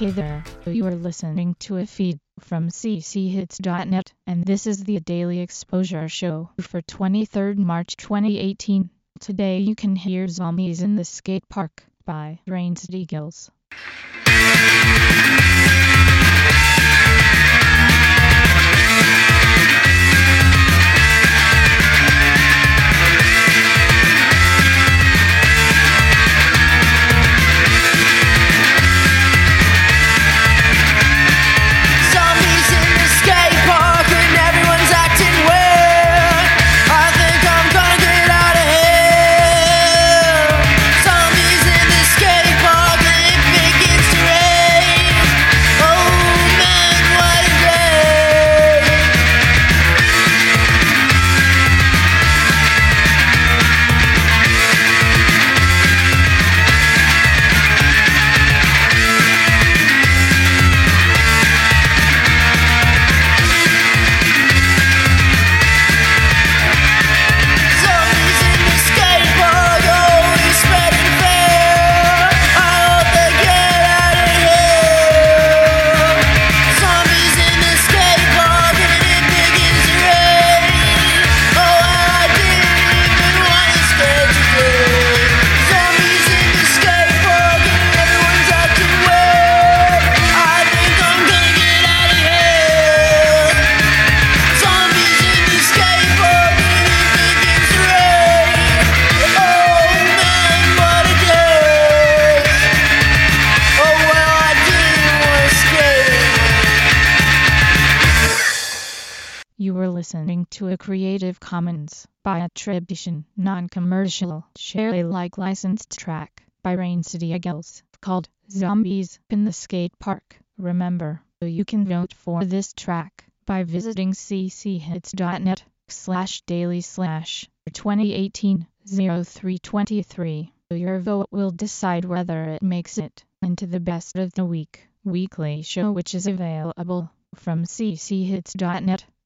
Hey there, you are listening to a feed from cchits.net, and this is the Daily Exposure Show for 23rd March 2018. Today you can hear Zombies in the Skate Park by Rains Eagles. You were listening to a Creative Commons by attribution, non-commercial, share Alike licensed track by Rain City Eagles called Zombies in the Skate Park. Remember, you can vote for this track by visiting cchits.net slash daily slash 2018 0323. Your vote will decide whether it makes it into the best of the week weekly show which is available from cchits.net